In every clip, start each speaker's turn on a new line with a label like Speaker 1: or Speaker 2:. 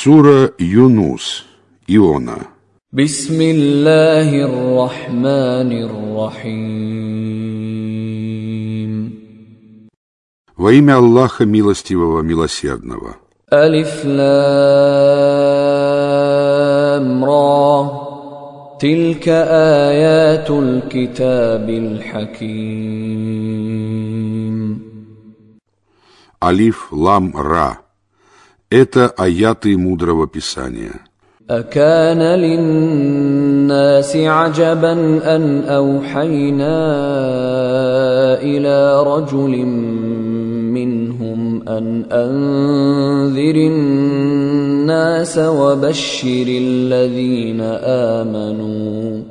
Speaker 1: Сура Юнус, Иона.
Speaker 2: Бисмиллахир-рахманир-рахим.
Speaker 1: Во имя Аллаха Милостивого, Милосердного.
Speaker 2: Алиф лам ра. Тилька аятул китабил хаким.
Speaker 1: Алиф лам ра. Это аяты мудрого писания.
Speaker 2: أكان للناس عجبا أن أوحينا إلى رجل منهم أن أنذر الناس وبشر الذين آمنوا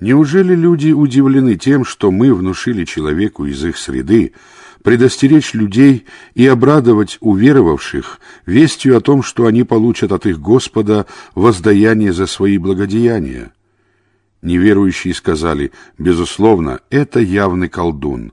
Speaker 1: Неужели люди удивлены тем, что мы внушили человеку из их среды предостеречь людей и обрадовать уверовавших вестью о том, что они получат от их Господа воздаяние за свои благодеяния? Неверующие сказали, безусловно, это явный колдун.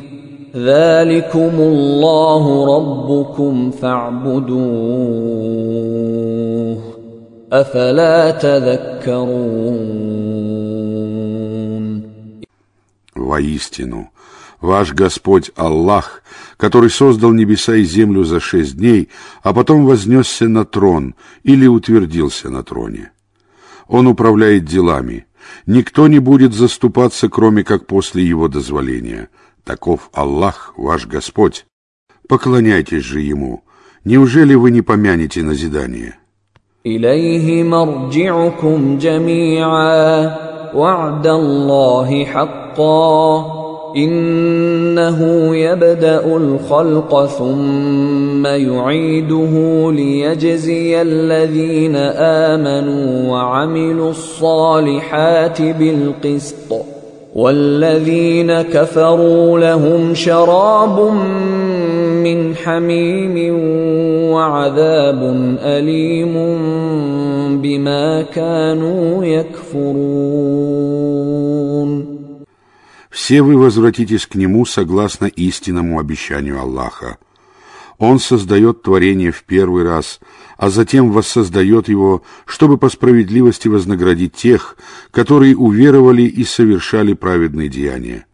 Speaker 2: ذلكم الله ربكم فاعبدوه أفلا تذكرون
Speaker 1: Воистину, ваш Господь Аллах, который создал небеса и землю за шесть дней, а потом вознесся на трон или утвердился на троне. Он управляет делами. Никто не будет заступаться, кроме как после его дозволения. Таков Аллах, ваш Господь. Поклоняйтесь же Ему. Неужели вы не помянете назидание?
Speaker 2: إليه مرجعكم جميعا وعد الله حقا إنه يبدأ الخلق ثم يعيده ليجزي الذين آمنوا وعملوا الصالحات بالقسط والذين كفروا لهم شراب من حميم وعذاب أليم بما كانوا يكفرون
Speaker 1: Все вы возвратитесь к Нему согласно истинному обещанию Аллаха. Он создает творение в первый раз, а затем воссоздает его, чтобы по справедливости вознаградить тех, которые уверовали и совершали праведные деяния.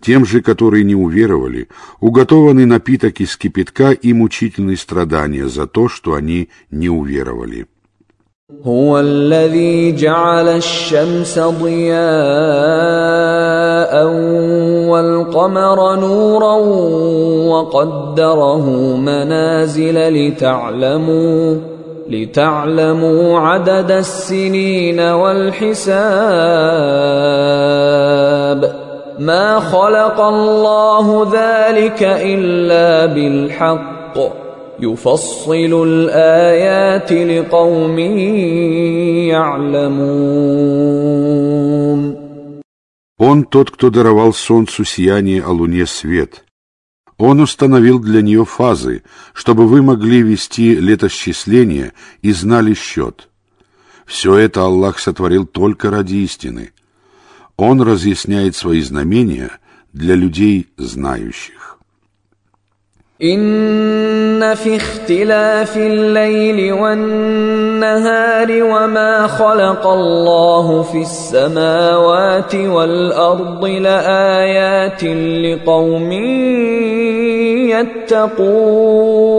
Speaker 1: Тем же, которые не уверовали, уготованы напиток из кипятка и мучительные страдания за то, что они не уверовали.
Speaker 2: هو الذي جعل الشمس ضياء والقمر نورا وقدره منازل لتعلموا لتعلموا عدد السنين والحساب. ما خلق الله ذلك الا بالحق. يفصل الآيات لقوم يعلمون.
Speaker 1: Он тот, кто даровал солнцу сияние, а луне свет. Он установил для нее фазы, чтобы вы могли вести летосчисление и знали счет. Все это Аллах сотворил только ради истины. Он разъясняет свои знамения для людей знающих.
Speaker 2: إن في اختلاف الليل والنهار وما خلق الله في السماوات والأرض لآيات لقوم يتقون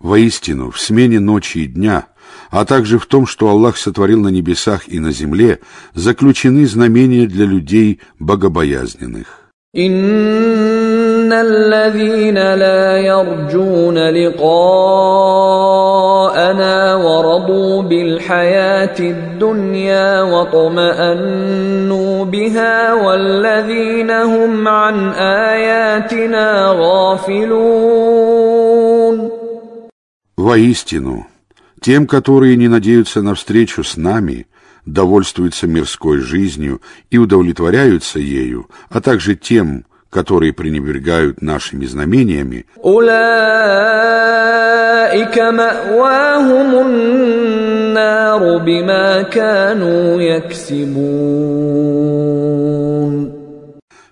Speaker 1: Воистину, в смене ночи и дня, а также в том, что Аллах сотворил на небесах и на земле, заключены знамения для людей богобоязненных.
Speaker 2: إن الذين لا يرجون لقاءنا ورضوا بالحياة الدنيا واطمأنوا بها والذين هم عن آياتنا غافلون
Speaker 1: Воистину, тем, которые не надеются на встречу с нами, довольствуются мирской жизнью и удовлетворяются ею, а также тем, которые пренебрегают нашими знамениями,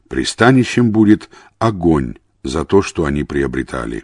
Speaker 1: Пристанищем будет огонь за то, что они приобретали.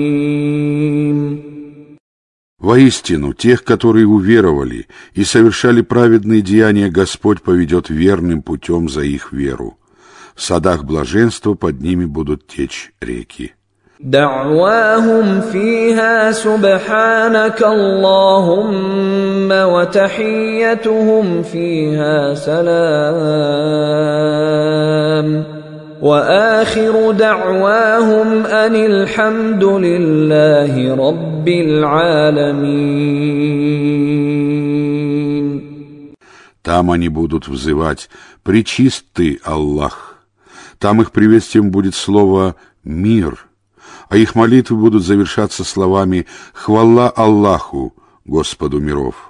Speaker 1: Воистину, тех, которые уверовали и совершали праведные деяния, Господь поведет верным путем за их веру. В садах блаженства под ними будут течь реки.
Speaker 2: دعواهم فيها سبحانك اللهم وتحيتهم فيها سلام واخر دعواهم ان الحمد لله رب العالمين
Speaker 1: Там они будут взывать «Пречист ты, Аллах». Там их приветствием будет слово «мир», а их молитвы будут завершаться словами «Хвала Аллаху, Господу миров».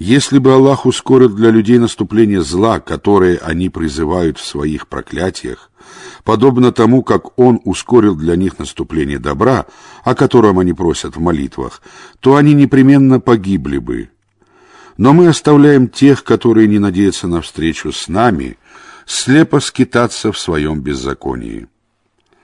Speaker 1: Если бы Аллах ускорил для людей наступление зла, которое они призывают в своих проклятиях, подобно тому, как Он ускорил для них наступление добра, о котором они просят в молитвах, то они непременно погибли бы. Но мы оставляем тех, которые не надеются на встречу с нами, слепо скитаться в своем беззаконии.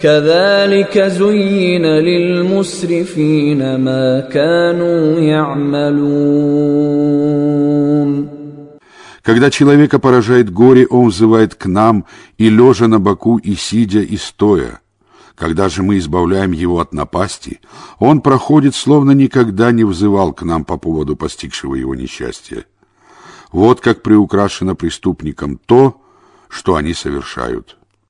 Speaker 2: كذلك زين للمسرفين ما كانوا يعملون
Speaker 1: Когда человека поражает горе, он взывает к нам и лежа на боку, и сидя, и стоя. Когда же мы избавляем его от напасти, он проходит, словно никогда не взывал к нам по поводу постигшего его несчастья. Вот как приукрашено преступникам то, что они совершают.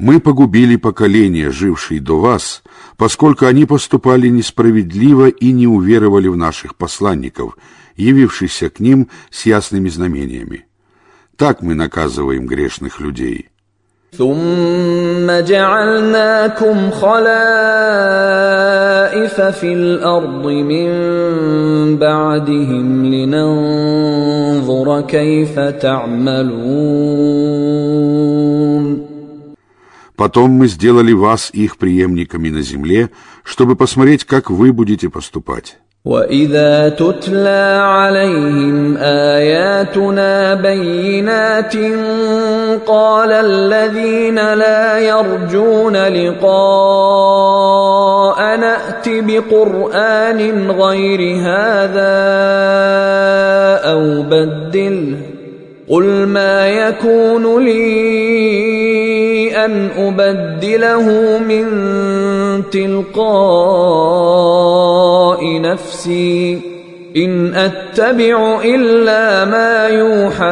Speaker 1: Мы погубили поколения, жившие до вас, поскольку они поступали несправедливо и не уверовали в наших посланников, явившихся к ним с ясными знамениями. Так мы наказываем грешных людей.
Speaker 2: ثم جعلناكم خلائف في الارض من بعدهم لننظر كيف تعملون
Speaker 1: Потом мы сделали вас их преемниками на земле, чтобы посмотреть, как вы будете поступать.
Speaker 2: واذا تتلى عليهم اياتنا بينات قال الذين لا يرجون لقاء نات بقران غير هذا او بدله قل ما يكون لي ان ابدله من تلقاء نفسي ان اتبع الا ما يوحى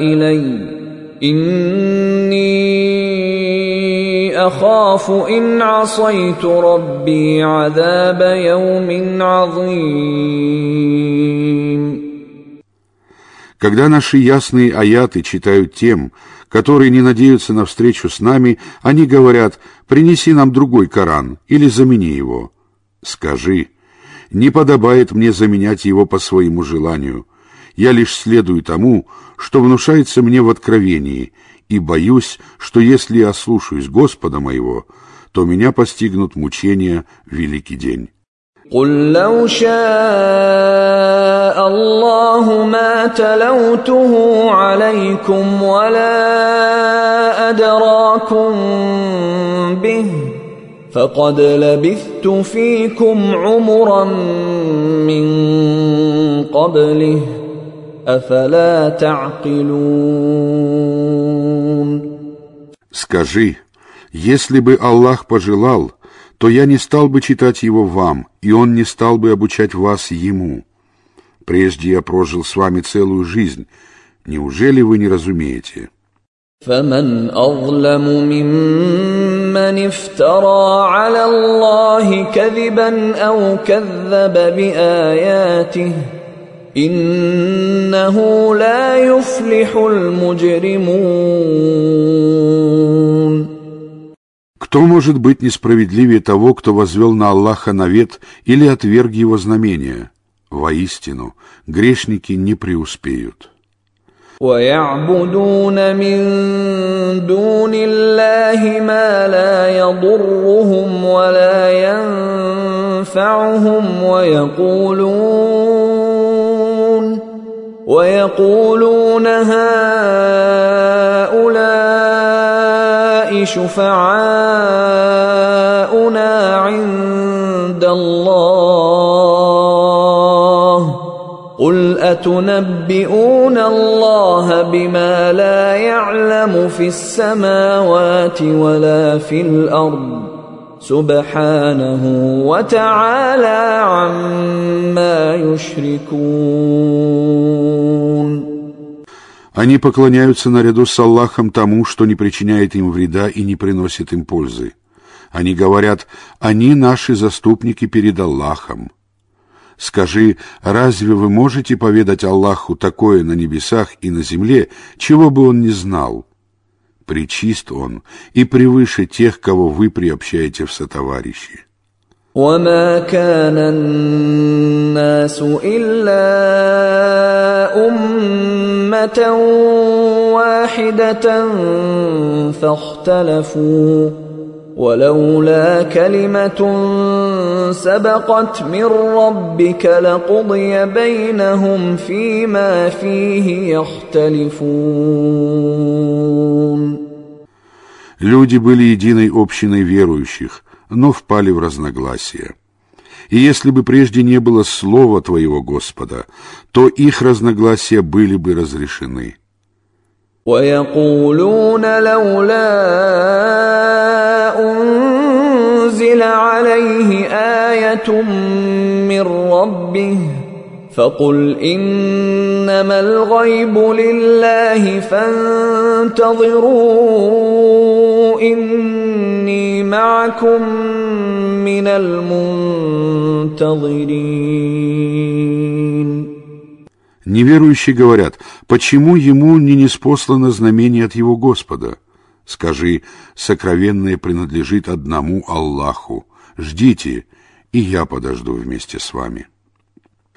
Speaker 2: الي اني اخاف ان عصيت ربي عذاب يوم عظيم
Speaker 1: Когда наши ясные аяты читают тем, которые не надеются на встречу с нами, они говорят «принеси нам другой Коран» или «замени его». Скажи «не подобает мне заменять его по своему желанию. Я лишь следую тому, что внушается мне в откровении, и боюсь, что если я слушаюсь Господа моего, то меня постигнут мучения великий день».
Speaker 2: قل لو شاء الله ما تلوته عليكم ولا ادراكم به فقد لبثت فيكم عمرا من قبله افلا تعقلون
Speaker 1: Скажи, если бы Аллах пожелал, то я не стал бы читать его вам, и он не стал бы обучать вас ему. Прежде я прожил с вами целую жизнь. Неужели вы не разумеете?
Speaker 2: فمن اظلم ممن افترى على الله كذبا او كذب باياته انه لا يفلح المجرمون
Speaker 1: Кто может быть несправедливее того, кто возвел на Аллаха навет или отверг его знамения? Воистину, грешники не преуспеют.
Speaker 2: ويعبدون من دون الله ما لا يضرهم ولا ينفعهم ويقولون ويقولون هؤلاء شفعاؤنا عند الله. قل أتنبئون الله بما لا يعلم في السماوات ولا في الأرض؟ سبحانه وتعالى عما يشركون.
Speaker 1: Они поклоняются наряду с Аллахом тому, что не причиняет им вреда и не приносит им пользы. Они говорят, они наши заступники перед Аллахом. Скажи, разве вы можете поведать Аллаху такое на небесах и на земле, чего бы он не знал? Причист он и превыше тех, кого вы приобщаете в сотоварищи.
Speaker 2: وما كان الناس الا امه واحده فاختلفوا ولولا كلمه سبقت من ربك لقضي بينهم فيما فيه يختلفون
Speaker 1: Люди были единой общиной верующих, но впали в разногласия. И если бы прежде не было слова Твоего Господа, то их разногласия были бы разрешены.
Speaker 2: ويقولون لولا انزل عليه ايه من ربه فقل انما الغيب لله فانتظروا اني معكم من المنتظرين
Speaker 1: Неверующие говорят, почему ему не неспослано знамение от его Господа? Скажи, сокровенное принадлежит одному Аллаху. Ждите, и я подожду вместе с вами.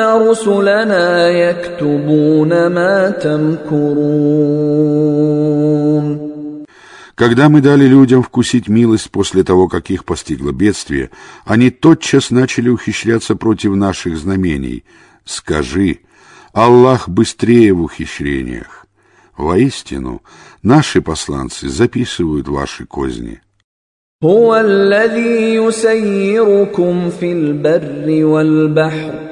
Speaker 2: رسلنا يكتبون ما تمكرون
Speaker 1: Когда мы дали людям вкусить милость после того, как их постигло бедствие, они тотчас начали ухищряться против наших знамений. Скажи, Аллах быстрее в ухищрениях. Воистину, наши посланцы записывают ваши козни.
Speaker 2: هو الذي يسيركم في البر والبحر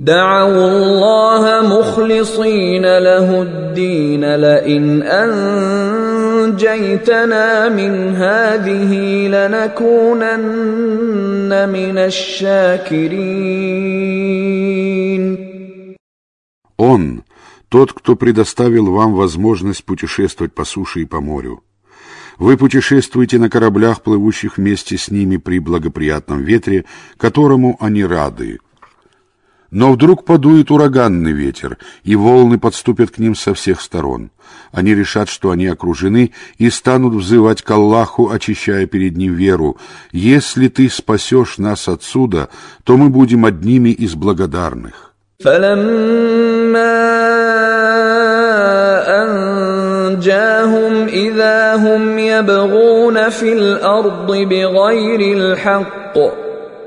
Speaker 2: دعوا الله مخلصين له الدين لئن انجيتنا من هذه لنكونن من الشاكرين
Speaker 1: Он, тот, кто предоставил вам возможность путешествовать по суше и по морю. Вы путешествуете на кораблях, плывущих вместе с ними при благоприятном ветре, которому они рады. Но вдруг подует ураганный ветер, и волны подступят к ним со всех сторон. Они решат, что они окружены, и станут взывать к Аллаху, очищая перед ним веру. «Если ты спасешь нас отсюда, то мы будем одними из благодарных».
Speaker 2: فلما انجاهم اذا هم يبغون في الارض بغير الحق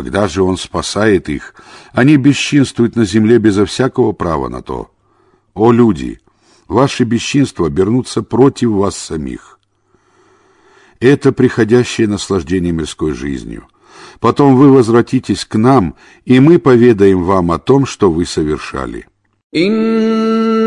Speaker 1: Когда же он спасает их, они бесчинствуют на земле безо всякого права на то. О люди, ваши бесчинства обернутся против вас самих. Это приходящее наслаждение мирской жизнью. Потом вы возвратитесь к нам, и мы поведаем вам о том, что вы совершали.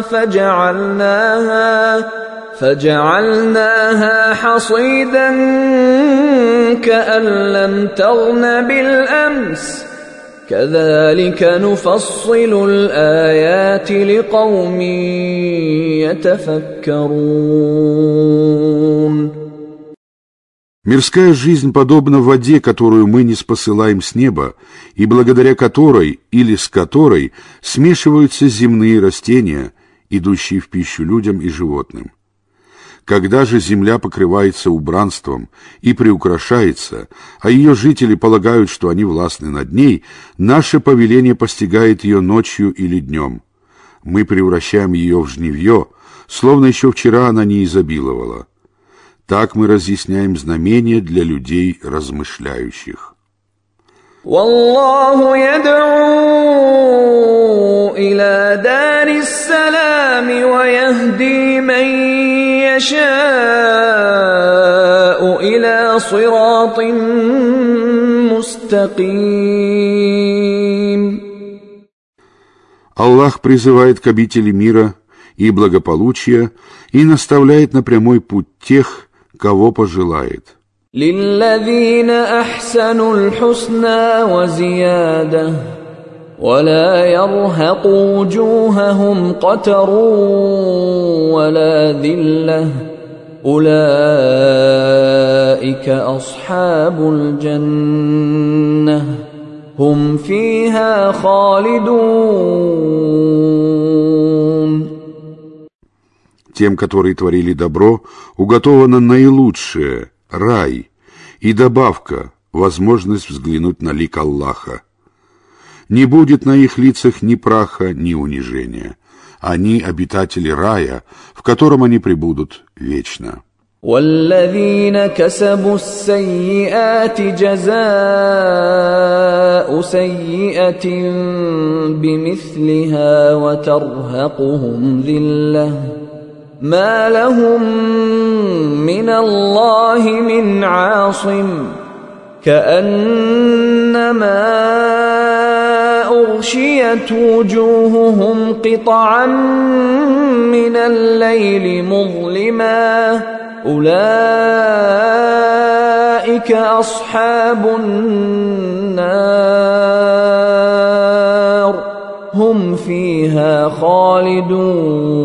Speaker 2: فجعلناها فجعلناها حصيدا كأن لم تغن بالأمس كذلك نفصل الآيات لقوم يتفكرون
Speaker 1: Мирская жизнь подобна воде, которую мы не спосылаем с неба, и благодаря которой или с которой смешиваются земные растения, идущие в пищу людям и животным. Когда же земля покрывается убранством и приукрашается, а ее жители полагают, что они властны над ней, наше повеление постигает ее ночью или днем. Мы превращаем ее в жневье, словно еще вчера она не изобиловала. Так мы разъясняем знамения для людей размышляющих.
Speaker 2: والله يدعو إلى دار السلام ويهدي من يشاء إلى صراط مستقيم
Speaker 1: Аллах призывает к обители мира и благополучия и наставляет на прямой путь тех, кого пожелает.
Speaker 2: للذين أحسنوا الحسنى وزيادة ولا يرهق وجوههم قتر ولا ذله اولئك اصحاب الجنه هم فيها خالدون
Speaker 1: Тем, которые творили добро, уготовано наилучшее — рай, и добавка — возможность взглянуть на лик Аллаха — не будет на их лицах ни праха, ни унижения. Они обитатели рая, в котором они пребудут вечно.
Speaker 2: والذين كسبوا السيئات جزاء سيئة بمثلها وترهقهم ذلة ما لهم من الله من عاصم كأنما أغشيت وجوههم قطعا من الليل مظلما أولئك أصحاب النار هم فيها خالدون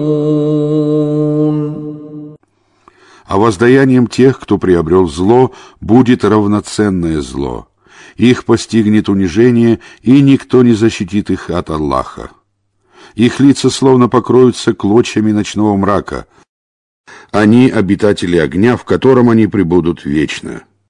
Speaker 1: А воздаянием тех, кто приобрел зло, будет равноценное зло – их постигнет унижение, и никто не защитит их от Аллаха. Их лица словно покроются клочьями ночного мрака. Они обитатели огня, в котором они пребудут вечно.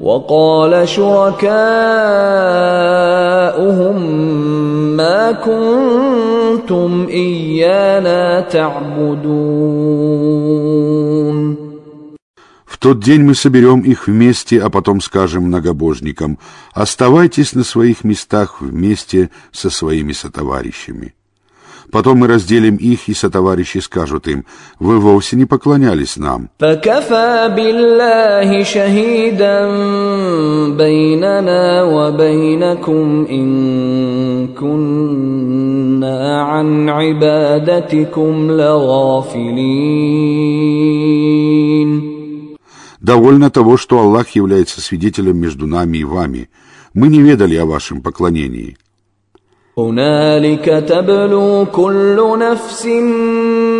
Speaker 2: وقال شركاؤهم ما كنتم ايانا تعبدون
Speaker 1: В тот день мы соберем их вместе, а потом скажем многобожникам, оставайтесь на своих местах вместе со своими сотоварищами. Потом мы разделим их, и сотоварищи скажут им, «Вы вовсе не поклонялись нам». Довольно того, что Аллах является свидетелем между нами и вами. Мы не ведали о вашем поклонении.
Speaker 2: هنالك تبلو كل نفس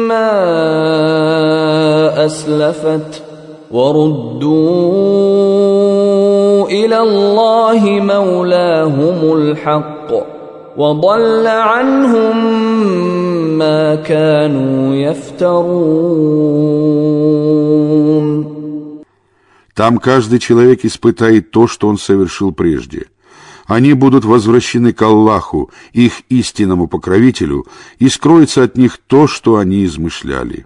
Speaker 2: ما اسلفت وردوا الى الله مولاهم الحق وضل عنهم ما كانوا يفترون
Speaker 1: Там каждый человек испытает то, что он совершил прежде – они будут возвращены к Аллаху, их истинному покровителю, и скроется от них то, что они измышляли.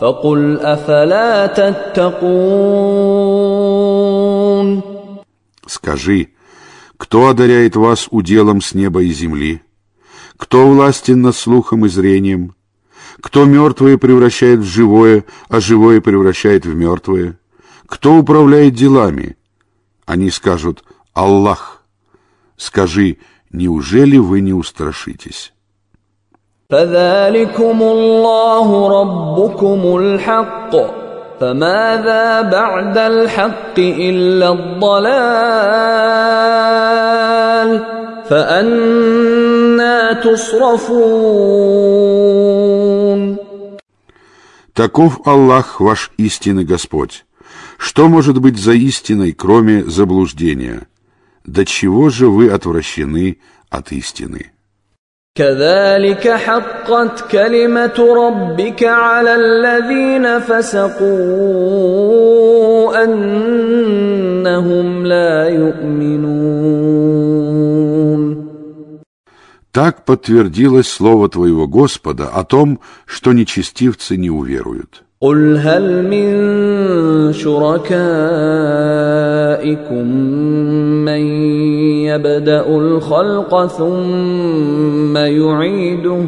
Speaker 2: فقل افلا تتقون
Speaker 1: Скажи, кто одаряет вас уделом с неба и земли? Кто властен над слухом и зрением? Кто мертвое превращает в живое, а живое превращает в мертвое? Кто управляет делами? Они скажут «Аллах». Скажи, неужели вы не устрашитесь?
Speaker 2: فذلكم الله ربكم الحق فماذا بعد الحق إلا الضلال فأنا تصرفون
Speaker 1: Таков Аллах ваш истинный Господь. Что может быть за истиной, кроме заблуждения? До чего же вы отвращены от истины?
Speaker 2: كذلك حقت كلمة ربك على الذين فسقوا أنهم لا يؤمنون
Speaker 1: Так подтвердилось слово твоего Господа о том, что нечестивцы не уверуют.
Speaker 2: قل هل من شركائكم من يبدا الخلق ثم يعيده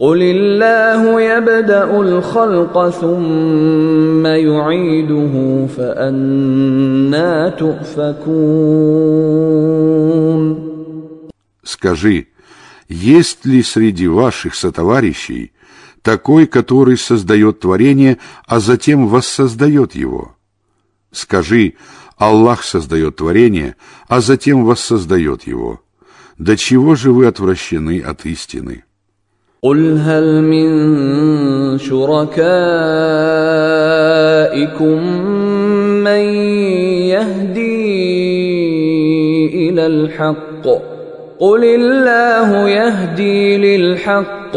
Speaker 2: قل الله يبدا الخلق ثم يعيده فانا تؤفكون
Speaker 1: Скажи, есть ли среди ваших сотоварищей такой, который создает творение, а затем воссоздает его. Скажи, Аллах создает творение, а затем воссоздает его. До чего же вы отвращены от истины?
Speaker 2: قل هل من شركائكم من يهدي إلى الحق قل الله يهدي للحق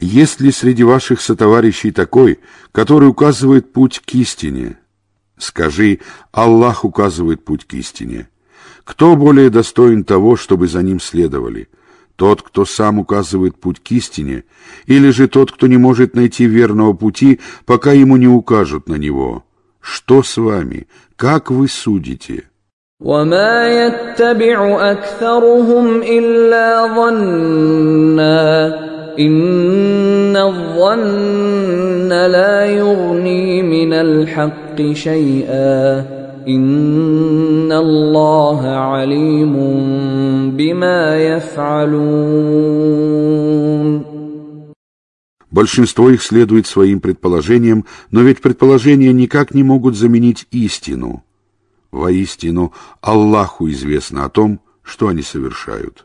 Speaker 1: Есть ли среди ваших сотоварищей такой, который указывает путь к истине? Скажи, Аллах указывает путь к истине. Кто более достоин того, чтобы за ним следовали? Тот, кто сам указывает путь к истине, или же тот, кто не может найти верного пути, пока ему не укажут на него? Что с вами? Как вы судите?
Speaker 2: وما يتبع أكثرهم إلا ظنّا إن الظن لا يغني من الحق شيئا إن الله عليم بما يفعلون
Speaker 1: Большинство их следует своим предположениям, но ведь предположения никак не могут заменить истину. Воистину, Аллаху известно о том, что они совершают.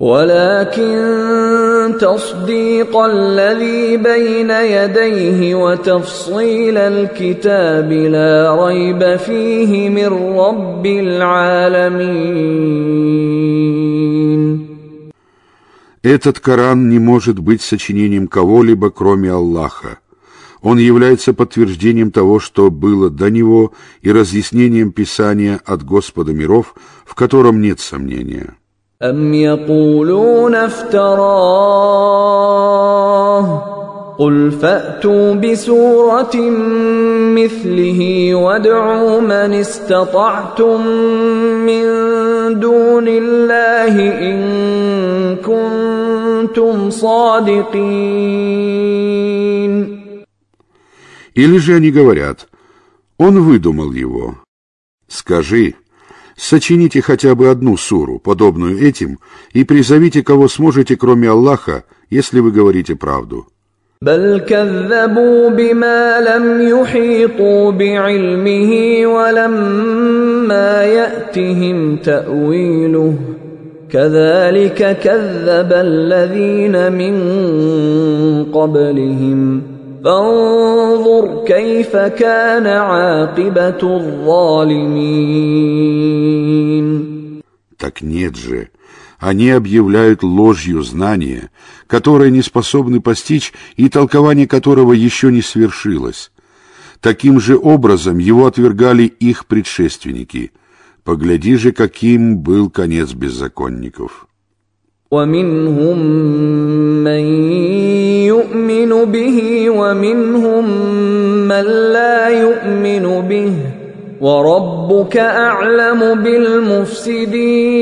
Speaker 2: ولكن تصديق الذي بين يديه وتفصيل الكتاب لا ريب فيه من رب العالمين
Speaker 1: Этот Коран не может быть сочинением кого-либо, кроме Аллаха. Он является подтверждением того, что было до него, и разъяснением Писания от Господа миров, в котором нет сомнения.
Speaker 2: أم يقولون افتراه قل فأتوا بسورة مثله وادعوا من استطعتم من دون الله إن كنتم صادقين
Speaker 1: Или же они говорят, он выдумал его. Скажи, Сочините хотя бы одну суру, подобную этим, и призовите, кого сможете, кроме Аллаха, если вы говорите правду.
Speaker 2: بل كذبوا بما لم يحيطوا بعلمه ولما يأتهم تأويله كذلك كذب الذين من قبلهم فانظر كيف كان عاقبة الظالمين
Speaker 1: Так нет же, они объявляют ложью знания, которое не способны постичь и толкование которого еще не свершилось. Таким же образом его отвергали их предшественники. Погляди же, каким был конец беззаконников.
Speaker 2: ومنهم من يؤمن به ومنهم من لا يؤمن به وربك أعلم بالمفسدين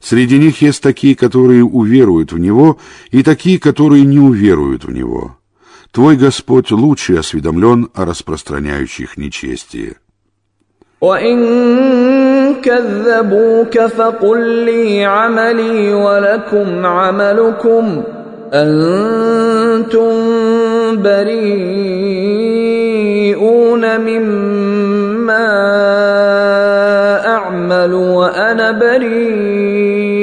Speaker 1: Среди них есть такие, которые уверуют в Него, и такие, которые не уверуют в Него. Твой Господь лучше осведомлен о распространяющих нечестие.
Speaker 2: وإن كذبوك فقل لي عملي ولكم عملكم أنتم بريئون مما أعمل وأنا بريء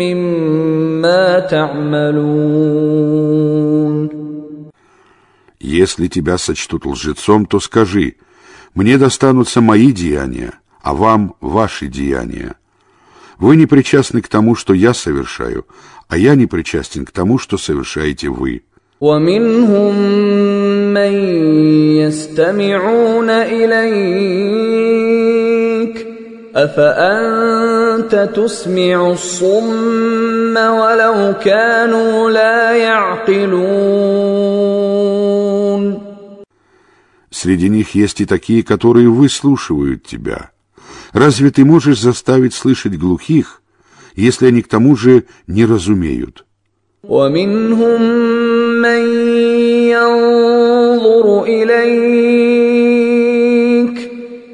Speaker 2: مما تعملون
Speaker 1: Если тебя сочтут лжецом, то скажи, мне достанутся мои деяния, а вам ваши деяния. Вы не причастны к тому, что я совершаю, а я не причастен к тому, что совершаете вы.
Speaker 2: ومنهم من يستمعون إليك أفأنت تسمع الصم ولو كانوا لا يعقلون
Speaker 1: Среди них есть и такие, которые выслушивают тебя. Разве ты можешь заставить слышать глухих, если они к тому же не разумеют?
Speaker 2: ومنهم من ينظر إليك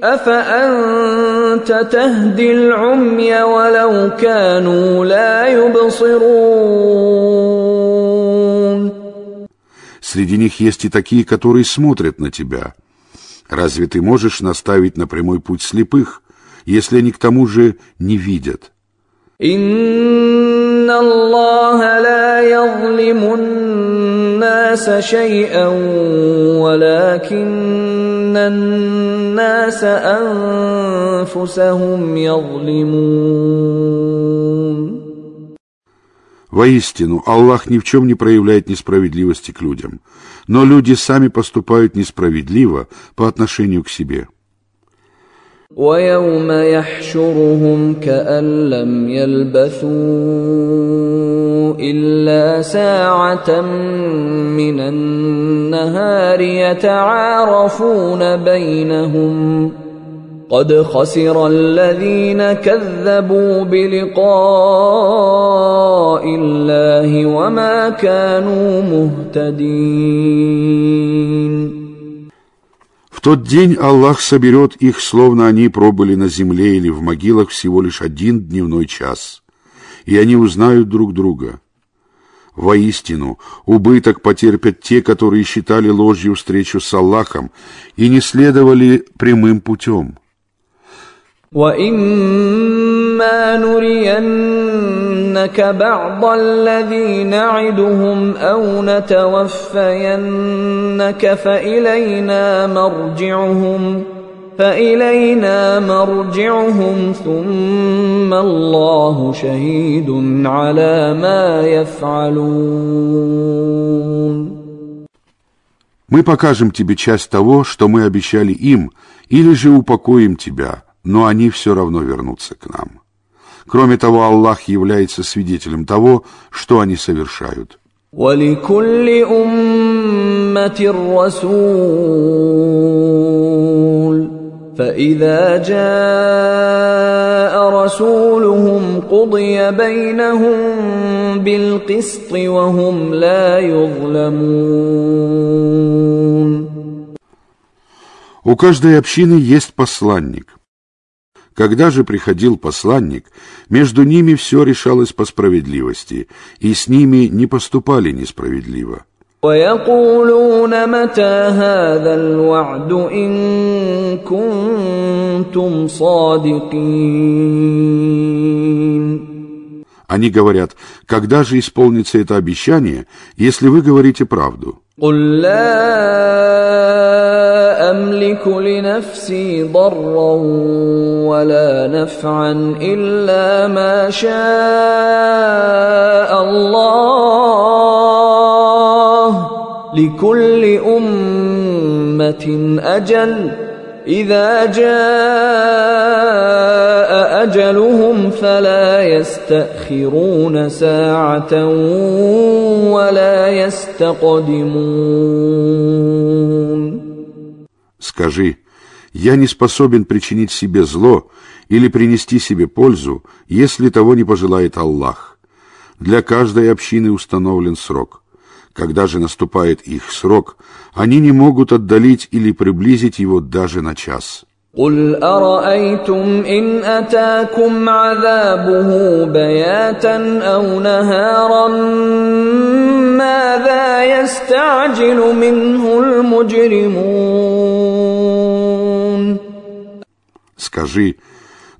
Speaker 2: أفأنت تهدي العمي ولو كانوا لا يبصرون
Speaker 1: Среди них есть и такие, которые смотрят на тебя. Разве ты можешь наставить на прямой путь слепых, если они к тому же не видят?
Speaker 2: إن الله لا يظلم الناس شيئا ولكن الناس أنفسهم يظلمون
Speaker 1: Воистину, Аллах ни в чем не проявляет несправедливости к людям, но люди сами поступают несправедливо по отношению к себе.
Speaker 2: ويوم يحشرهم كأن لم يلبثوا إلا ساعة من النهار يتعارفون بينهم قد خسر الذين كذبوا بلقاء الله وما كانوا مهتدين
Speaker 1: В тот день Аллах соберет их, словно они пробыли на земле или в могилах всего лишь один дневной час, и они узнают друг друга. Воистину, убыток потерпят те, которые считали ложью встречу с Аллахом и не следовали прямым путем.
Speaker 2: وإما نرينك بعض الذي نعدهم أو نتوفينك فإلينا مرجعهم فإلينا مرجعهم ثم الله شهيد على ما يفعلون
Speaker 1: Мы покажем тебе часть того, что мы обещали им, или же упокоим тебя, но они все равно вернутся к нам. Кроме того, Аллах является свидетелем того, что они совершают.
Speaker 2: ولكل أمة رسول فإذا جاء رسولهم قضي بينهم بالقسط وهم لا يظلمون
Speaker 1: У каждой общины есть посланник. Когда же приходил посланник, между ними все решалось по справедливости, и с ними не поступали несправедливо.
Speaker 2: ويقولون متى هذا الوعد إن كنتم صادقين
Speaker 1: Они говорят, когда же исполнится это обещание, если вы говорите правду?
Speaker 2: قل لا أملك لنفسي ضرا ولا نفعا إلا ما شاء الله لكل أمة أجل إذا جاء أجلهم فلا يستأخرون ساعة ولا يستقدمون
Speaker 1: Скажи, я не способен причинить себе зло или принести себе пользу, если того не пожелает Аллах. Для каждой общины установлен срок. Когда же наступает их срок, они не могут отдалить или приблизить его даже на час.
Speaker 2: قل أرأيتم إن أتاكم عذابه بياتا أو نهارا ماذا يستعجل منه المجرمون
Speaker 1: Скажи,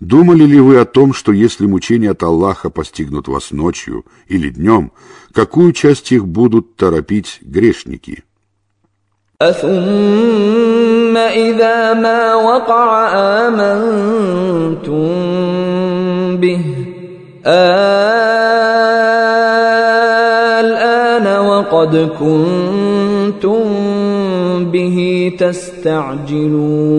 Speaker 1: думали ли вы о том, что если мучения от Аллаха постигнут вас ночью или днем, какую часть их будут торопить грешники?
Speaker 2: أثم إذا ما وقع آمنتم به الآن وقد كنتم به تستعجلون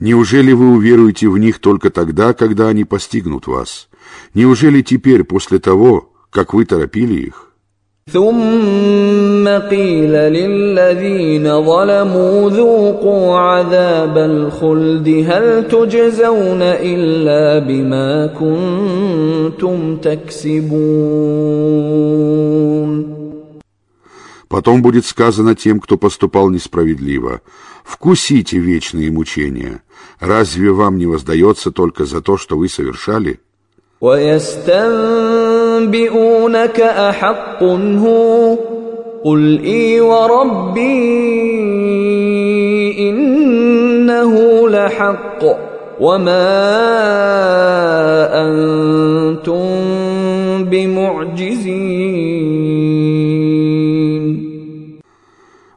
Speaker 1: Неужели вы уверуете в них только тогда, когда они постигнут вас? Неужели теперь, после того, как вы торопили их?
Speaker 2: ثم قيل للذين ظلموا ذوقوا عذاب الخلد هل تجزون الا بما كنتم تكسبون
Speaker 1: Потом будет сказано тем, кто поступал несправедливо, «Вкусите вечные мучения. Разве вам не воздается только за то, что вы совершали?»
Speaker 2: ويستنبئونك أحق هو قل إي وربي إنه لحق وما أنتم بمعجزين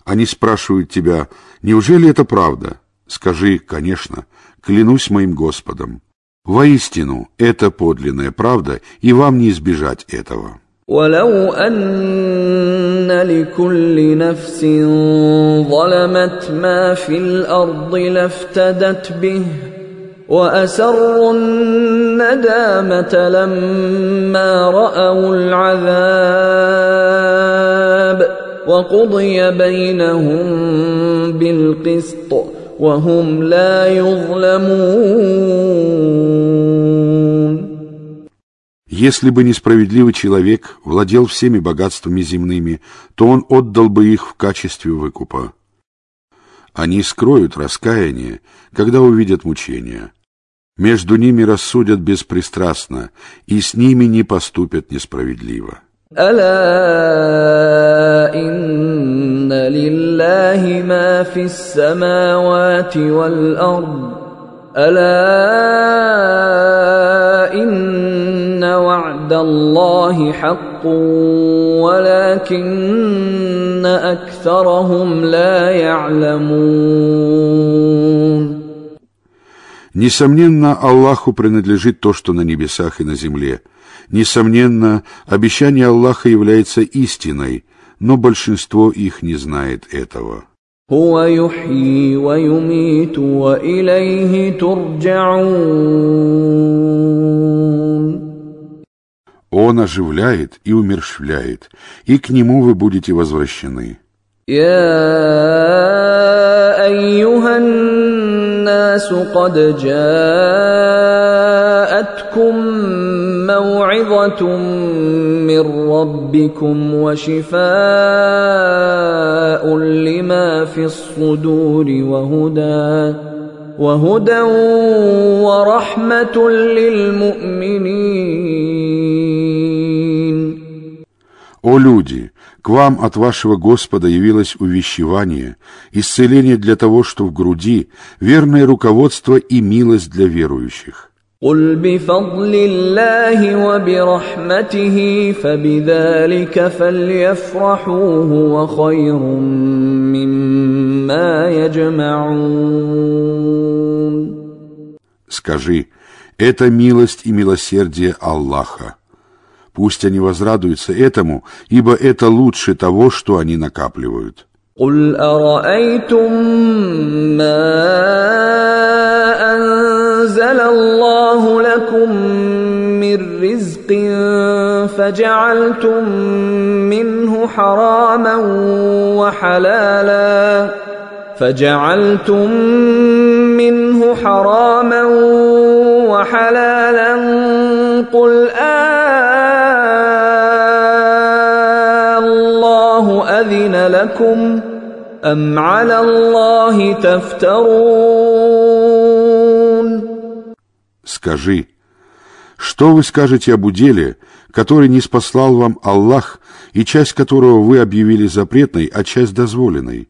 Speaker 1: Они спрашивают тебя, «Неужели это правда?» Скажи, «Конечно, клянусь моим Господом». Воистину, это подлинная правда, и вам не избежать этого.
Speaker 2: ولو أن لكل نفس ظلمت ما في الأرض لافتدت به وأسروا الندامة لما رأوا العذاب وقضي بينهم بالقسط وهم لا يظلمون
Speaker 1: Если бы несправедливый человек владел всеми богатствами земными, то он отдал бы их в качестве выкупа. Они скроют раскаяние, когда увидят мучения. Между ними рассудят беспристрастно, и с ними не поступят несправедливо.
Speaker 2: ألا إن لله ما في السماوات والأرض ألا إن وعد الله حق ولكن أكثرهم لا يعلمون
Speaker 1: Несомненно, Аллаху принадлежит то, что на небесах и на земле. Несомненно, обещание Аллаха является истиной, но большинство их не знает этого.
Speaker 2: هو يحيي ويميت وإليه ترجعون
Speaker 1: Он оживляет и умерщвляет, и к Нему вы будете возвращены.
Speaker 2: يا أيها الناس قد جاءتكم موعظة من ربكم وشفاء لما في الصدور وهدى وهدى ورحمة للمؤمنين.
Speaker 1: O к вам от вашего Господа явилось увещевание, исцеление для того, что в груди, верное руководство и милость для верующих.
Speaker 2: قل بفضل الله وبرحمته فبذلك فليفرحوا هو خير مما يجمعون
Speaker 1: Скажи, это милость и милосердие Аллаха. Пусть они возрадуются этому, ибо это лучше того, что они накапливают.
Speaker 2: قل أرأيتم ما أنزل الله لكم من رزق فجعلتم منه حراما وحلالا فجعلتم منه حراما وحلالا قل آه الله أذن لكم أم على الله تفترون
Speaker 1: Скажи, что вы скажете об уделе, который не спаслал вам Аллах, и часть которого вы объявили запретной, а часть дозволенной?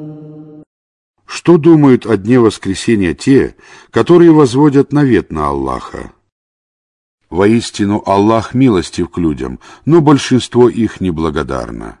Speaker 1: Что думают о дне воскресения те, которые возводят навет на Аллаха? Воистину Аллах милостив к людям, но большинство их неблагодарно.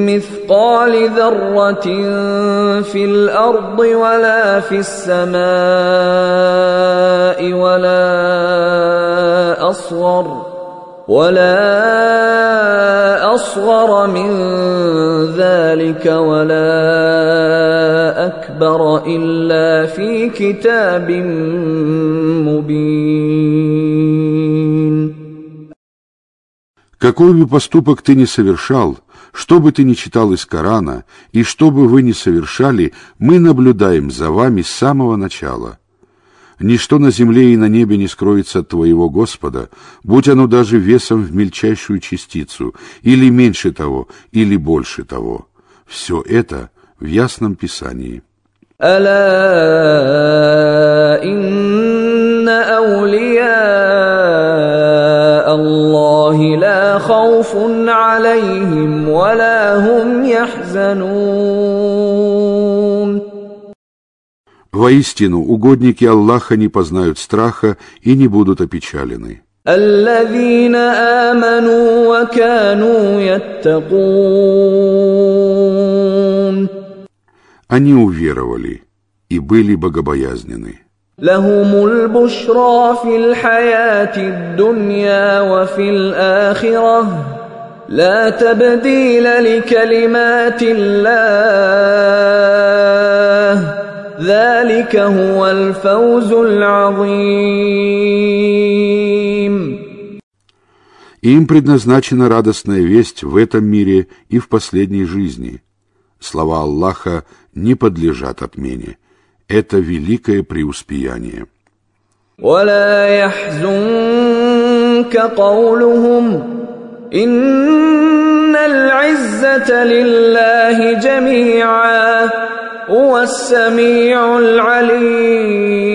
Speaker 2: مثقال ذره في الارض ولا في السماء ولا اصغر ولا اصغر من ذلك ولا اكبر الا في كتاب مبين
Speaker 1: Какой бы поступок ты ни совершал, что бы ты ни читал из Корана, и что бы вы ни совершали, мы наблюдаем за вами с самого начала. Ничто на земле и на небе не скроется от твоего Господа, будь оно даже весом в мельчайшую частицу, или меньше того, или больше того. Все это в ясном Писании.
Speaker 2: ألا إن أولياء الله لا خوف عليهم ولا هم يحزنون
Speaker 1: Воистину, угодники Аллаха не познают страха и не будут опечалены.
Speaker 2: الذين آمنوا وكانوا يتقون
Speaker 1: Они уверовали и были богобоязнены.
Speaker 2: لهم البشرى في الحياة الدنيا وفي الآخرة لا تبديل لكلمات الله ذلك هو الفوز العظيم
Speaker 1: Им предназначена радостная весть в этом мире и в последней жизни. Слова Аллаха не подлежат отмене. Это великое преуспеяние.
Speaker 2: ولا يحزنك قولهم إن العزة لله جميعا هو السميع العليم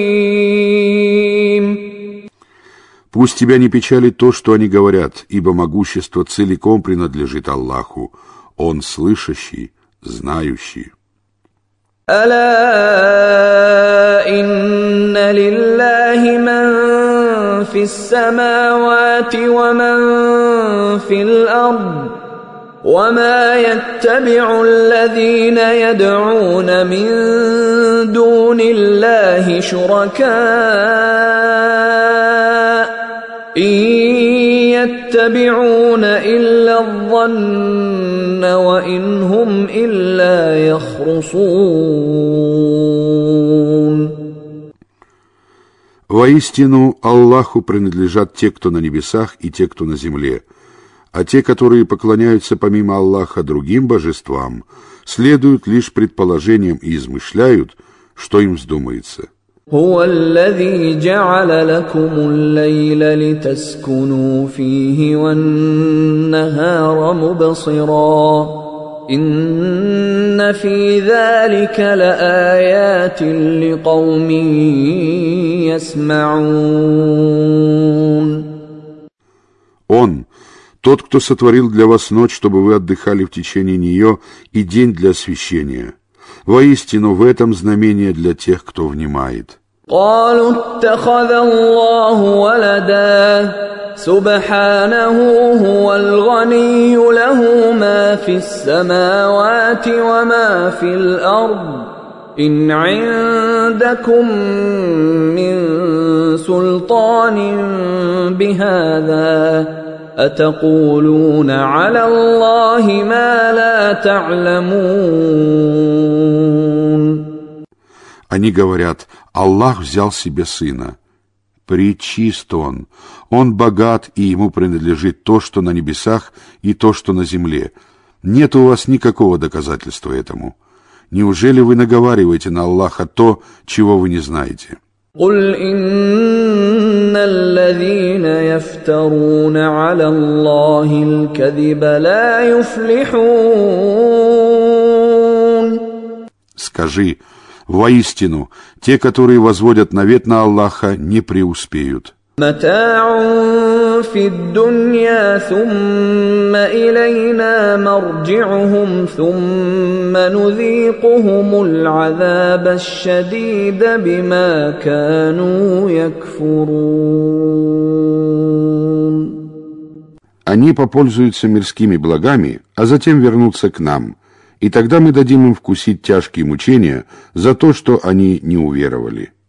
Speaker 1: Пусть тебя не печалит то, что они говорят, ибо могущество целиком принадлежит Аллаху. Он слышащий, знающий.
Speaker 2: ألا إن لله من في السماوات ومن في الأرض وما يتبع الذين يدعون من دون الله شركاء إن يتبعون الا الظن وان هم الا يخرصون
Speaker 1: Воистину Аллаху принадлежат те, кто на небесах, и те, кто на земле – а те, которые поклоняются помимо Аллаха другим божествам, следуют лишь предположениям и измышляют, что им вздумается.
Speaker 2: هو الذي جعل لكم الليل لتسكنوا فيه والنهار مبصرا إن في ذلك لآيات لقوم يسمعون
Speaker 1: Он Тот, кто сотворил для вас ночь, чтобы вы отдыхали в течение нее, и день для освящения. Воистину, в этом знамение для тех, кто внимает.
Speaker 2: قالوا اتخذ الله ولدا سبحانه هو الغني له ما في السماوات وما في الارض ان عندكم من سلطان بهذا أتقولون على الله ما لا تعلمون
Speaker 1: Они говорят, Аллах взял себе сына. Причист он. Он богат, и ему принадлежит то, что на небесах, и то, что на земле. Нет у вас никакого доказательства этому. Неужели вы наговариваете на Аллаха то, чего вы не знаете?
Speaker 2: قل ان الذين يفترون على الله الكذب لا يفلحون
Speaker 1: Скажи, воистину, те, которые возводят навет на Аллаха, не преуспеют.
Speaker 2: متاع في الدنيا ثم الينا مرجعهم ثم نذيقهم العذاب الشديد بما كانوا يكفرون
Speaker 1: Они попользуются мирскими благами, а затем вернутся к нам, и тогда мы дадим им вкусить тяжкие мучения за то, что они не уверовали.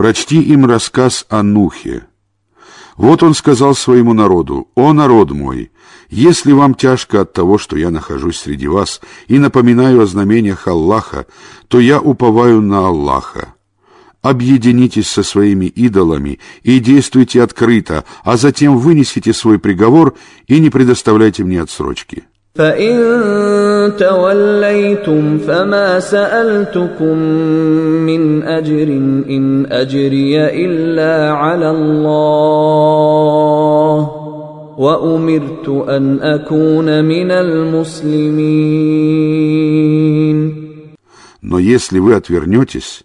Speaker 1: Прочти им рассказ о Нухе. Вот он сказал своему народу, «О народ мой, если вам тяжко от того, что я нахожусь среди вас и напоминаю о знамениях Аллаха, то я уповаю на Аллаха. Объединитесь со своими идолами и действуйте открыто, а затем вынесите свой приговор и не предоставляйте мне отсрочки».
Speaker 2: فان توليتم فما سالتكم من اجر ان اجري الا على الله وامرت ان اكون من المسلمين
Speaker 1: Но если вы отвернетесь,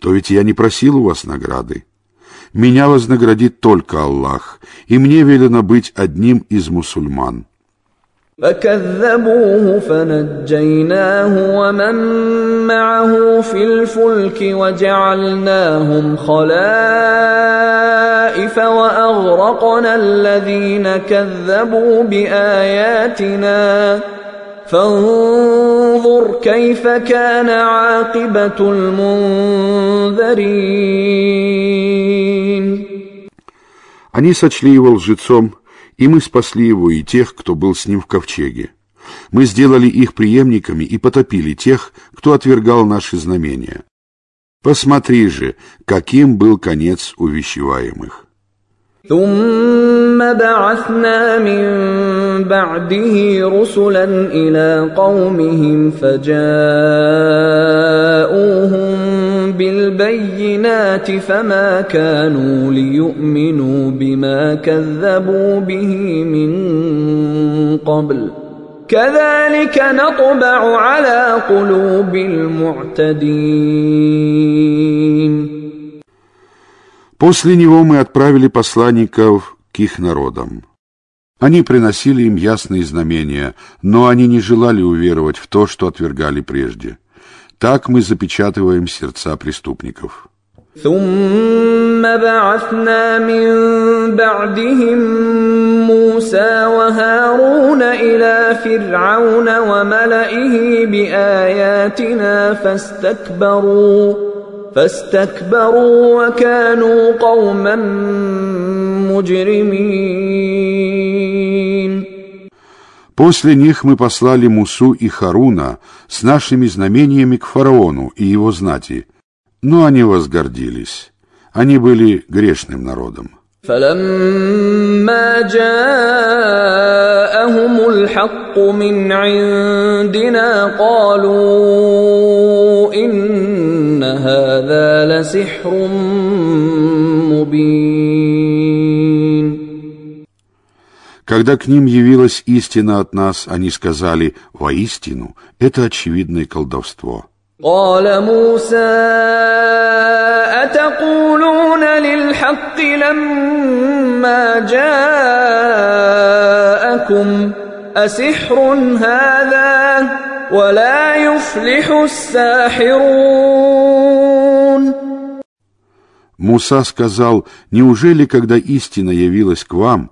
Speaker 1: то ведь я не просил у вас награды. Меня вознаградит только Аллах, и мне велено быть одним из мусульман.
Speaker 2: فكذبوه فنجيناه ومن معه في الفلك وجعلناهم خلائف واغرقنا الذين كذبوا باياتنا فانظر كيف كان عاقبه المنذرين
Speaker 1: Они сочли его лжецом, и мы спасли его и тех, кто был с ним в ковчеге. Мы сделали их преемниками и потопили тех, кто отвергал наши знамения. Посмотри же, каким был конец увещеваемых.
Speaker 2: ثم بعثنا من بعده رسلا الى قومهم فجاءوهم بالبينات فما كانوا ليؤمنوا بما كذبوا به من قبل كذلك نطبع على قلوب المعتدين
Speaker 1: После него мы отправили посланников к их народам. Они приносили им ясные знамения, но они не желали уверовать в то, что отвергали прежде. Так мы запечатываем сердца преступников.
Speaker 2: ثم بعثنا من بعدهم موسى وهارون الى فرعون وملئه باياتنا فاستكبروا فاستكبروا وكانوا قوما مجرمين
Speaker 1: После них мы послали Мусу и Харуна с нашими знамениями к фараону и его знати, но они возгордились. Они были грешным народом.
Speaker 2: فلما جاءهم الحق من عندنا قالوا ان هذا لسحر مبين
Speaker 1: Когда к ним явилась истина от нас, они сказали, воистину, это очевидное колдовство.
Speaker 2: قال موسى اتقولون للحق لما جاءكم اسحر هذا ولا يفلح الساحرون
Speaker 1: Муса сказал, неужели, когда истина явилась к вам,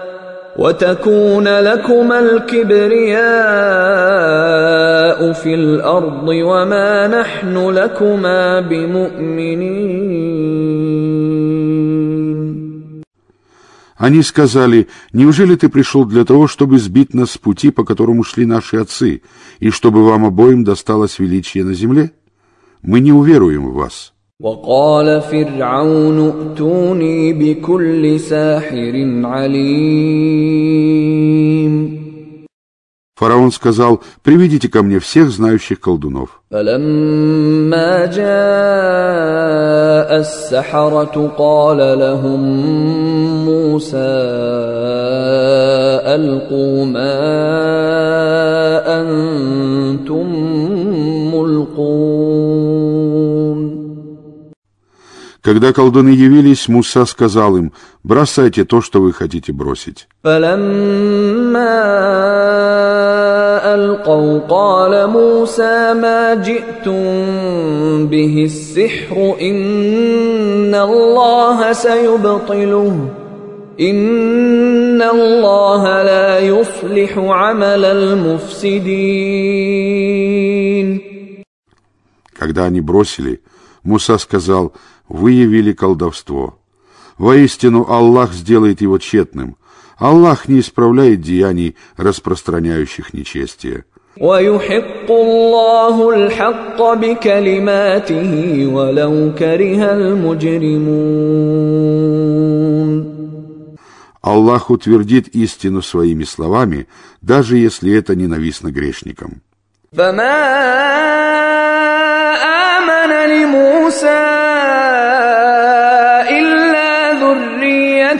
Speaker 2: وتكون لكما الكبرياء في الارض وما نحن لكما بمؤمنين
Speaker 1: Они сказали, неужели ты пришел для того, чтобы сбить нас с пути, по которому шли наши отцы, и чтобы вам обоим досталось величие на земле? Мы не уверуем в вас.
Speaker 2: وقال فرعون ائتوني بكل ساحر عليم
Speaker 1: Фараон сказал, приведите ко мне всех знающих колдунов.
Speaker 2: فلما جاء السحرة قال لهم موسى ألقوا ما أنتم ملقون
Speaker 1: Когда колдуны явились, Муса сказал им, бросайте то, что вы хотите бросить.
Speaker 2: فلما القوا قال موسى ما جئتم به السحر ان الله سيبطله ان الله لا يصلح عمل المفسدين
Speaker 1: Когда они бросили, Муса сказал, вы явили колдовство. Воистину, Аллах сделает его тщетным. Аллах не исправляет деяний, распространяющих нечестие.
Speaker 2: ويحق الله الحق بكلماته ولو كره المجرمون
Speaker 1: Аллах утвердит истину своими словами, даже если это ненавистно грешникам.
Speaker 2: فما آمن لموسى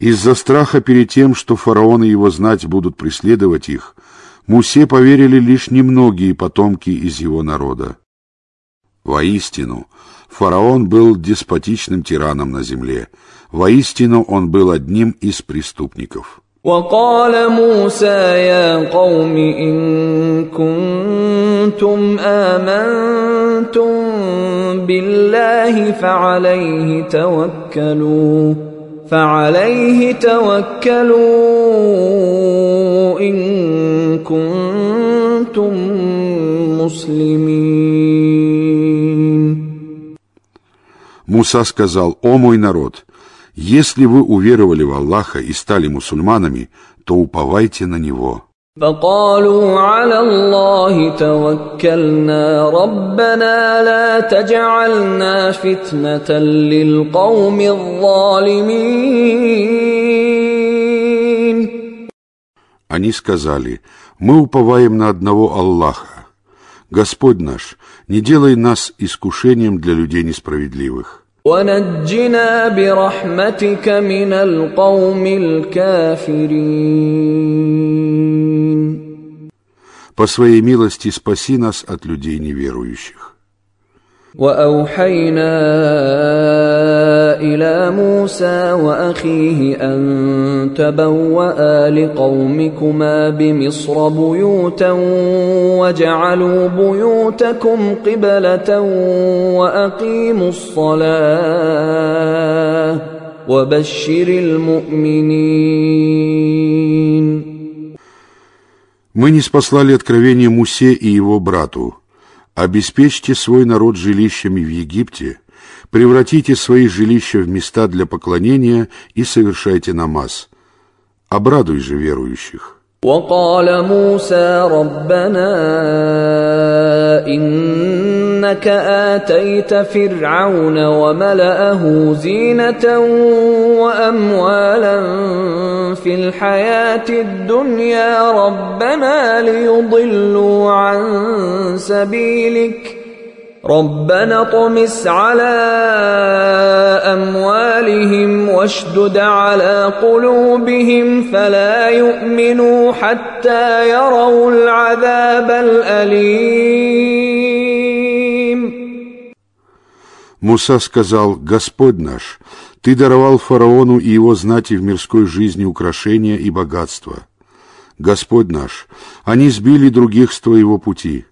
Speaker 1: Из-за страха перед тем, что фараон и его знать будут преследовать их, Мусе поверили лишь немногие потомки из его народа. Воистину, Фараон был деспотичным тираном на земле. Воистину он был одним из преступников.
Speaker 2: وقال موسى يا قوم إن كنتم آمنتم بالله فعليه توكلوا فعليه توكلوا إن كنتم مسلمين
Speaker 1: Муса сказал, «О мой народ, если вы уверовали в Аллаха и стали мусульманами, то уповайте на Него».
Speaker 2: فقالوا على الله توكلنا ربنا لا تجعلنا فتنة للقوم الظالمين
Speaker 1: Они сказали, мы уповаем на одного Аллаха. Господь наш, не делай нас искушением для людей несправедливых.
Speaker 2: ونجنا برحمتك من القوم الكافرين
Speaker 1: По своей милости спаси нас от людей неверующих.
Speaker 2: واوحينا الى موسى واخيه ان تبوا لقومكما بمصر بيوتا وجعلوا بيوتكم قبله واقيموا الصلاه وبشر المؤمنين
Speaker 1: Мы не спаслали откровение Мусе и его брату, Обеспечьте свой народ жилищами в Египте, – превратите свои жилища в места для поклонения и совершайте намаз. Обрадуй же верующих.
Speaker 2: وقال موسى ربنا إنك آتيت فرعون وملأه زينة وأموالا في الحياة الدنيا ربنا ليضلوا عن سبيلك ربنا طمس على اموالهم واشدد على قلوبهم فلا يؤمنوا حتى يروا العذاب الاليم
Speaker 1: Муса сказал, «Господь наш, Ты даровал фараону и его знати в мирской жизни украшения и богатства. Господь наш, они сбили других с Твоего пути».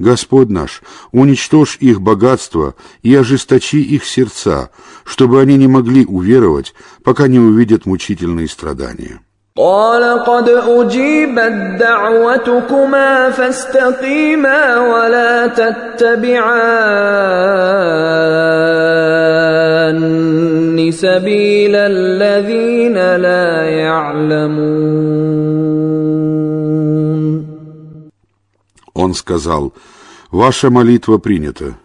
Speaker 1: Господь наш, уничтожь их богатство и ожесточи их сердца, чтобы они не могли уверовать, пока не увидят мучительные страдания.
Speaker 2: قال قد أجيبت دعوتكما فاستقيما ولا تتبعان سبيل الذين لا يعلمون
Speaker 1: Он сказал, «Ваша молитва принята.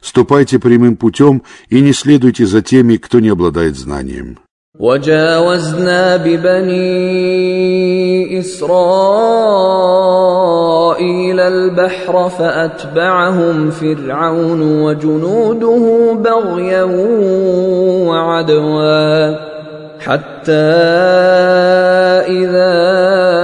Speaker 1: Ступайте прямым путем и не следуйте за теми, кто не обладает знанием».
Speaker 2: وجاوزنا ببني إسرائيل البحر فأتبعهم فرعون وجنوده بغيا وعدوا حتى إذا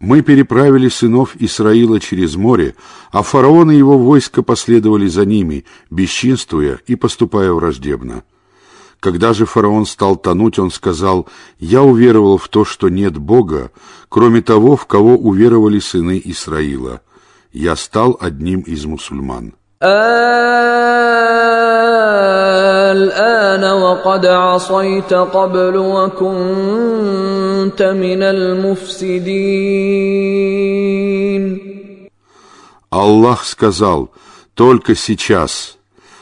Speaker 1: Мы переправили сынов Исраила через море, а фараон и его войско последовали за ними, бесчинствуя и поступая враждебно. Когда же фараон стал тонуть, он сказал, «Я уверовал в то, что нет Бога, кроме того, в кого уверовали сыны Исраила. Я стал одним из мусульман».
Speaker 2: الآن وقد عصيت قبل وكنت من المفسدين
Speaker 1: Аллах сказал, только сейчас,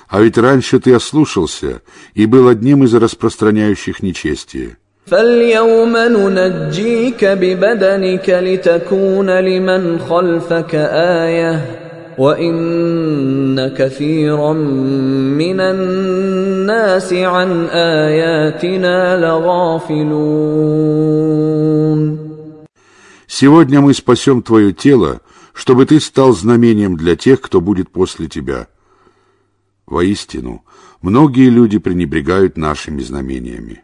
Speaker 1: а ведь раньше ты ослушался и был одним из распространяющих нечестие.
Speaker 2: فاليوم ننجيك ببدنك لتكون لمن خلفك آيةً وان كثيرا من الناس عن اياتنا لغافلون
Speaker 1: Сегодня мы спасем твое тело, чтобы ты стал знамением для тех, кто будет после тебя. Воистину, многие люди пренебрегают нашими знамениями.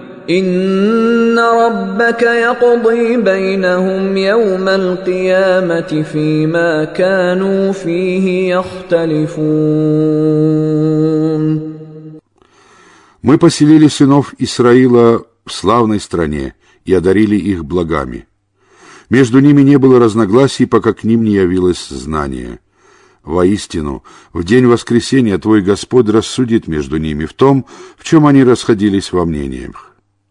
Speaker 1: Мы поселили сынов Исраила в славной стране и одарили их благами. Между ними не было разногласий, пока к ним не явилось знание. Воистину, в день воскресения твой Господь рассудит между ними в том, в чем они расходились во мнениях.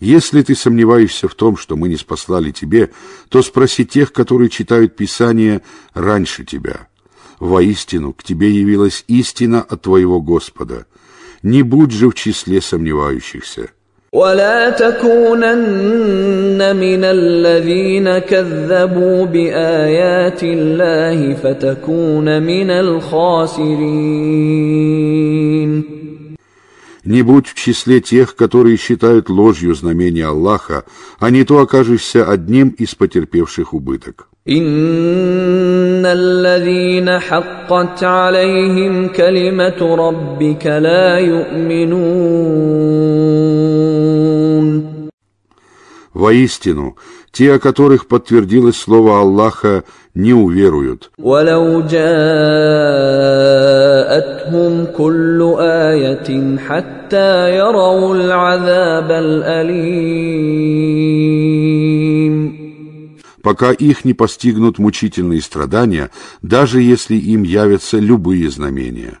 Speaker 1: Если ты сомневаешься в том, что мы не спаслали тебе, то спроси тех, которые читают Писание раньше тебя. Воистину, к тебе явилась истина от твоего Господа. Не будь же в числе сомневающихся.
Speaker 2: ولا تكونن من الذين كذبوا بايات الله فتكون من الخاسرين
Speaker 1: Не будь в числе тех, которые считают ложью знамения Аллаха, а не то окажешься одним из потерпевших убыток.
Speaker 2: ان الذين حقت عليهم كلمه ربك لا يؤمنون
Speaker 1: Воистину, те, о которых подтвердилось слово Аллаха, не уверуют.
Speaker 2: ولو جاءتهم كل ايه حتى يروا العذاب الاليم
Speaker 1: пока их не постигнут мучительные страдания, даже если им явятся любые знамения.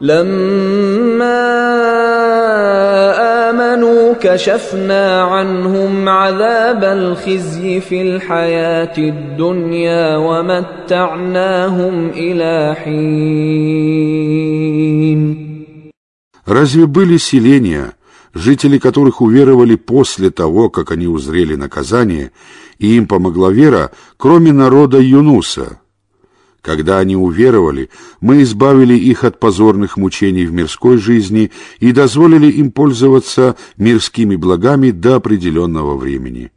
Speaker 2: لما امنوا كشفنا عنهم عذاب الخزي في الحياه الدنيا ومتعناهم الى حين
Speaker 1: Разве были селения, жители которых уверовали после того, как они узрели наказание, и им помогла вера, кроме народа Юнуса? Когда они уверовали, мы избавили их от позорных мучений в мирской жизни и дозволили им пользоваться мирскими благами до определенного времени.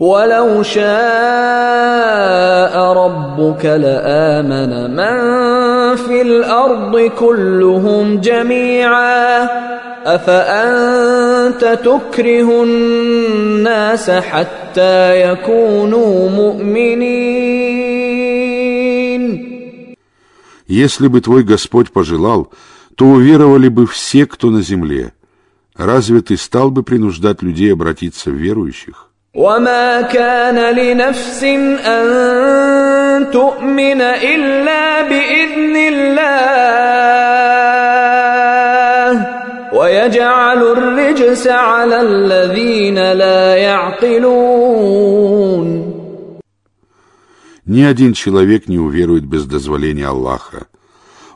Speaker 2: ولو شاء ربك لامن من في الارض كلهم جميعا افانت تكره الناس حتى يكونوا مؤمنين
Speaker 1: Если бы твой Господь пожелал, то уверовали бы все, кто на земле. Разве ты стал бы принуждать людей обратиться в верующих?
Speaker 2: وما كان لنفس ان تؤمن الا باذن الله ويجعل الرجس على الذين لا يعقلون
Speaker 1: ни один человек не уверует без дозволения Аллаха.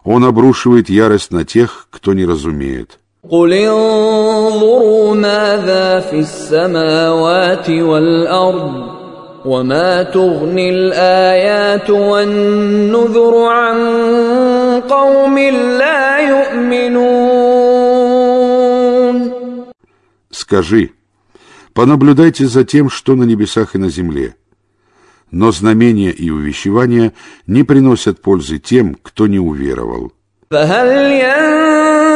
Speaker 1: Он обрушивает ярость на тех, кто не разумеет.
Speaker 2: قل انظروا ماذا في السماوات والأرض وما تغني الآيات والنذر عن قوم لا يؤمنون
Speaker 1: Скажи, понаблюдайте за тем, что на небесах и на земле – Но знамения и увещевания не приносят пользы тем, кто не уверовал.
Speaker 2: فهل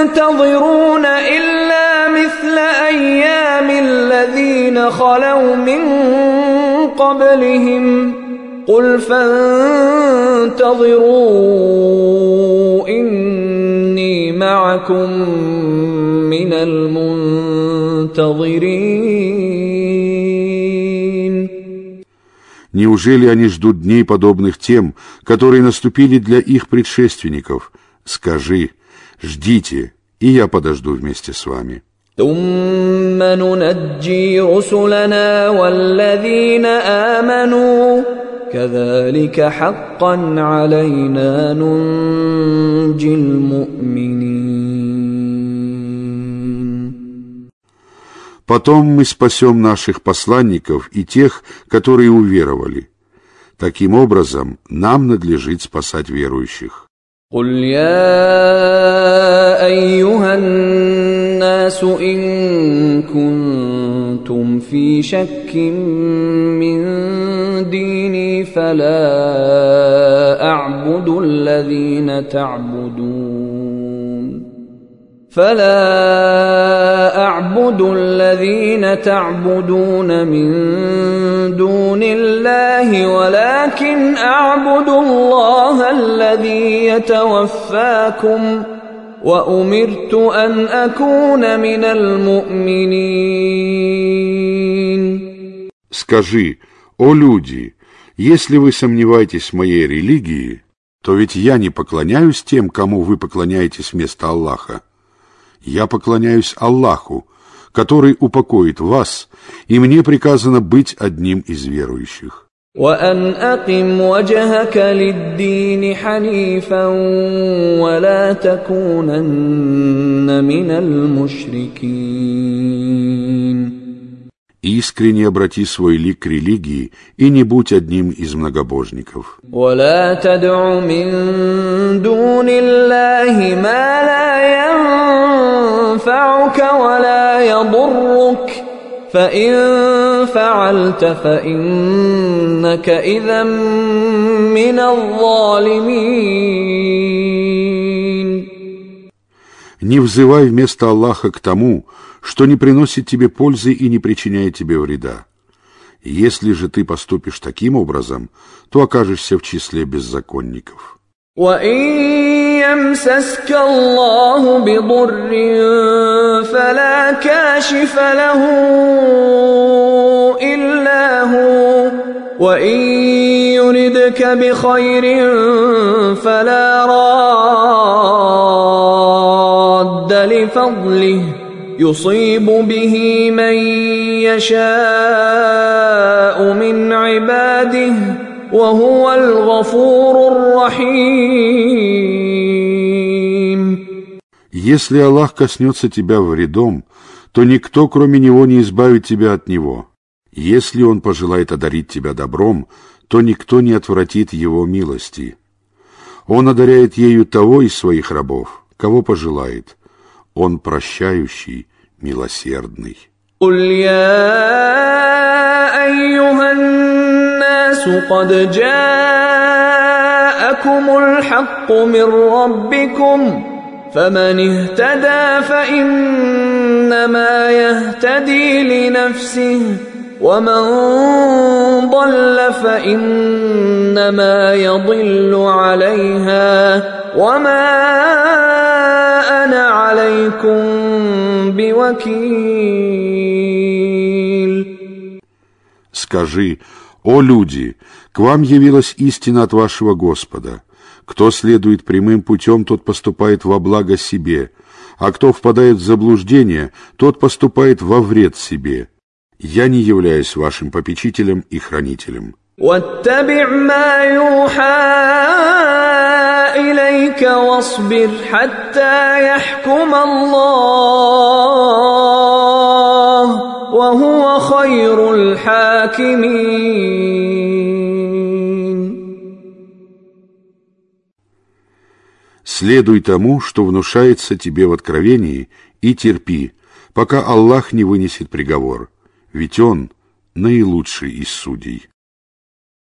Speaker 2: ينتظرون إلا مثل أيام الذين خلوا من قبلهم قل فانتظروا إني معكم من المنتظرين
Speaker 1: Неужели они ждут дней, подобных тем, которые наступили для их предшественников? Скажи, ждите, и я подожду вместе с вами.
Speaker 2: ثم ننجي رسلنا والذين آمنوا كذلك حقا علينا ننجي المؤمنين
Speaker 1: Потом мы спасем наших посланников и тех, которые уверовали. Таким образом, нам надлежит спасать верующих.
Speaker 2: قل يا ايها الناس ان كنتم في شك من ديني فلا اعبد الذين تعبدون فلا اعبد الذين تعبدون من دون الله ولكن اعبد الله الذي يتوفاكم وامرت ان اكون من المؤمنين
Speaker 1: Скажи, о люди, если вы сомневаетесь в моей религии, то ведь я не поклоняюсь тем, кому вы поклоняетесь вместо Аллаха. Я поклоняюсь Аллаху, который упокоит вас, и мне приказано быть одним из верующих.
Speaker 2: وان اقم وجهك للدين حنيفا ولا تكونن من المشركين
Speaker 1: искренне обрати свой лик к религии и не будь одним из многобожников. Не взывай вместо Аллаха к тому, что не приносит тебе пользы и не причиняет тебе вреда. Если же ты поступишь таким образом, то окажешься в числе беззаконников.
Speaker 2: وان يمسسك الله بضر فلا كاشف له الا هو وان يردك بخير فلا راد لفضله يصيب به من يشاء من عباده وهو الغفور الرحيم
Speaker 1: Если Аллах коснется тебя вредом, то никто, кроме Него, не избавит тебя от Него. Если Он пожелает одарить тебя добром, то никто не отвратит Его милости. Он одаряет ею того из своих рабов, кого пожелает. Он прощающий, милосердный.
Speaker 2: قل يا ايها الناس قد جاءكم الحق من ربكم فمن اهتدى فانما يهتدي لنفسه ومن ضل فانما يضل عليها وما انا عليكم بوكيل
Speaker 1: Скажи, о люди, к вам явилась истина от вашего Господа. Кто следует прямым путем, тот поступает во благо себе, а кто впадает в заблуждение, тот поступает во вред себе. Я не являюсь вашим попечителем и хранителем.
Speaker 2: واتبع ما يوحى اليك واصبر حتى يحكم الله وهو خير الحاكمين
Speaker 1: Следуй тому, что внушается тебе в откровении, и терпи, пока Аллах не вынесет приговор, ведь Он наилучший из судей.